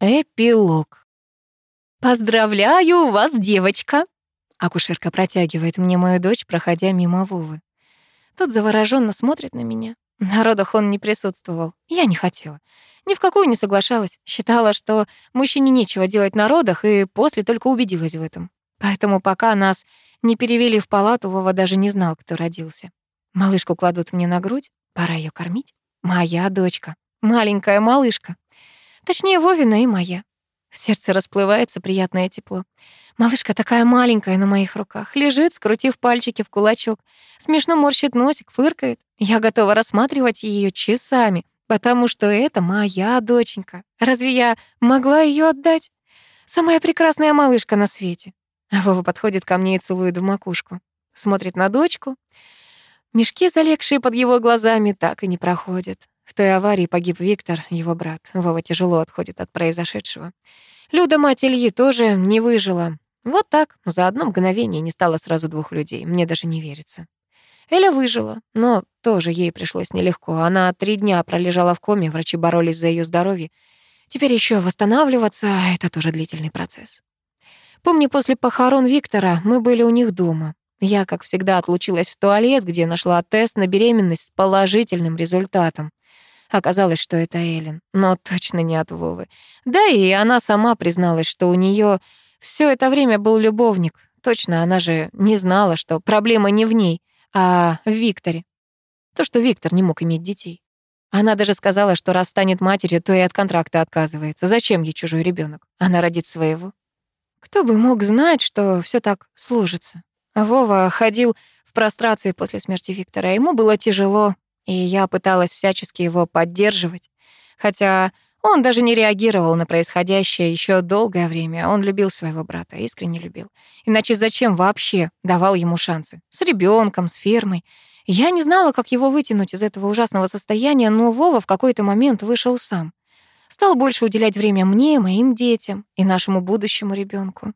Эпилог. «Поздравляю вас, девочка!» Акушерка протягивает мне мою дочь, проходя мимо Вовы. Тот завороженно смотрит на меня. На родах он не присутствовал. Я не хотела. Ни в какую не соглашалась. Считала, что мужчине нечего делать на родах, и после только убедилась в этом. Поэтому пока нас не перевели в палату, Вова даже не знал, кто родился. Малышку кладут мне на грудь. Пора ее кормить. Моя дочка. Маленькая малышка. Точнее, Вовина и моя. В сердце расплывается приятное тепло. Малышка такая маленькая на моих руках, лежит, скрутив пальчики в кулачок. Смешно морщит носик, фыркает. Я готова рассматривать ее часами, потому что это моя доченька. Разве я могла ее отдать? Самая прекрасная малышка на свете. А Вова подходит ко мне и целует в макушку. Смотрит на дочку. Мешки, залегшие под его глазами, так и не проходят. В той аварии погиб Виктор, его брат. Вова тяжело отходит от произошедшего. Люда, мать Ильи, тоже не выжила. Вот так, за одно мгновение не стало сразу двух людей. Мне даже не верится. Эля выжила, но тоже ей пришлось нелегко. Она три дня пролежала в коме, врачи боролись за ее здоровье. Теперь еще восстанавливаться — это тоже длительный процесс. Помню, после похорон Виктора мы были у них дома. Я, как всегда, отлучилась в туалет, где нашла тест на беременность с положительным результатом. Оказалось, что это Эллен, но точно не от Вовы. Да и она сама призналась, что у нее все это время был любовник. Точно, она же не знала, что проблема не в ней, а в Викторе. То, что Виктор не мог иметь детей. Она даже сказала, что раз станет матерью, то и от контракта отказывается. Зачем ей чужой ребенок? Она родит своего. Кто бы мог знать, что все так сложится? Вова ходил в прострации после смерти Виктора. Ему было тяжело, и я пыталась всячески его поддерживать. Хотя он даже не реагировал на происходящее еще долгое время. Он любил своего брата, искренне любил. Иначе зачем вообще давал ему шансы? С ребенком, с фермой. Я не знала, как его вытянуть из этого ужасного состояния, но Вова в какой-то момент вышел сам. Стал больше уделять время мне, моим детям и нашему будущему ребенку.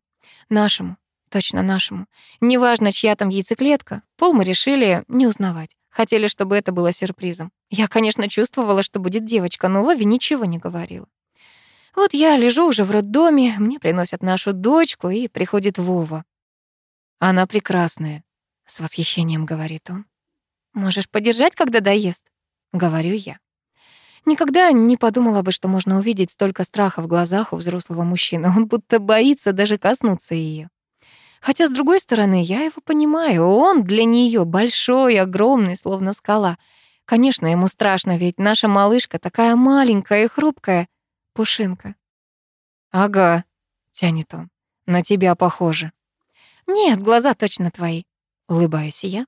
Нашему, точно нашему. Неважно, чья там яйцеклетка, пол мы решили не узнавать. Хотели, чтобы это было сюрпризом. Я, конечно, чувствовала, что будет девочка, но Вове ничего не говорила. Вот я лежу уже в роддоме, мне приносят нашу дочку, и приходит Вова. Она прекрасная, с восхищением говорит он. Можешь подержать, когда доест? Говорю я. Никогда не подумала бы, что можно увидеть столько страха в глазах у взрослого мужчины. Он будто боится даже коснуться ее. Хотя, с другой стороны, я его понимаю. Он для нее большой, огромный, словно скала. Конечно, ему страшно, ведь наша малышка такая маленькая и хрупкая. Пушинка. «Ага», — тянет он, — «на тебя похоже». «Нет, глаза точно твои», — улыбаюсь я.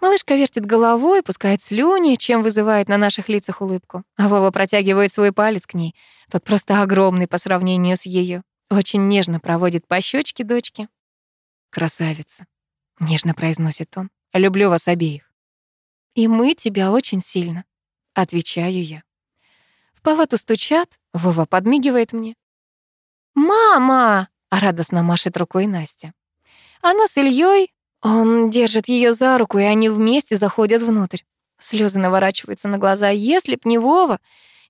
Малышка вертит головой, пускает слюни, чем вызывает на наших лицах улыбку. А Вова протягивает свой палец к ней. Тот просто огромный по сравнению с ее. Очень нежно проводит по щечке дочки. «Красавица», — нежно произносит он. «Люблю вас обеих». «И мы тебя очень сильно», — отвечаю я. В палату стучат, Вова подмигивает мне. «Мама!» — радостно машет рукой Настя. Она с Ильей, он держит ее за руку, и они вместе заходят внутрь. Слезы наворачиваются на глаза. Если б не Вова,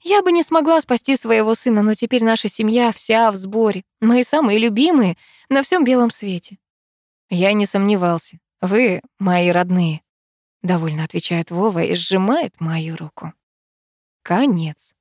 я бы не смогла спасти своего сына, но теперь наша семья вся в сборе. Мои самые любимые на всем белом свете. Я не сомневался. Вы мои родные. Довольно отвечает Вова и сжимает мою руку. Конец.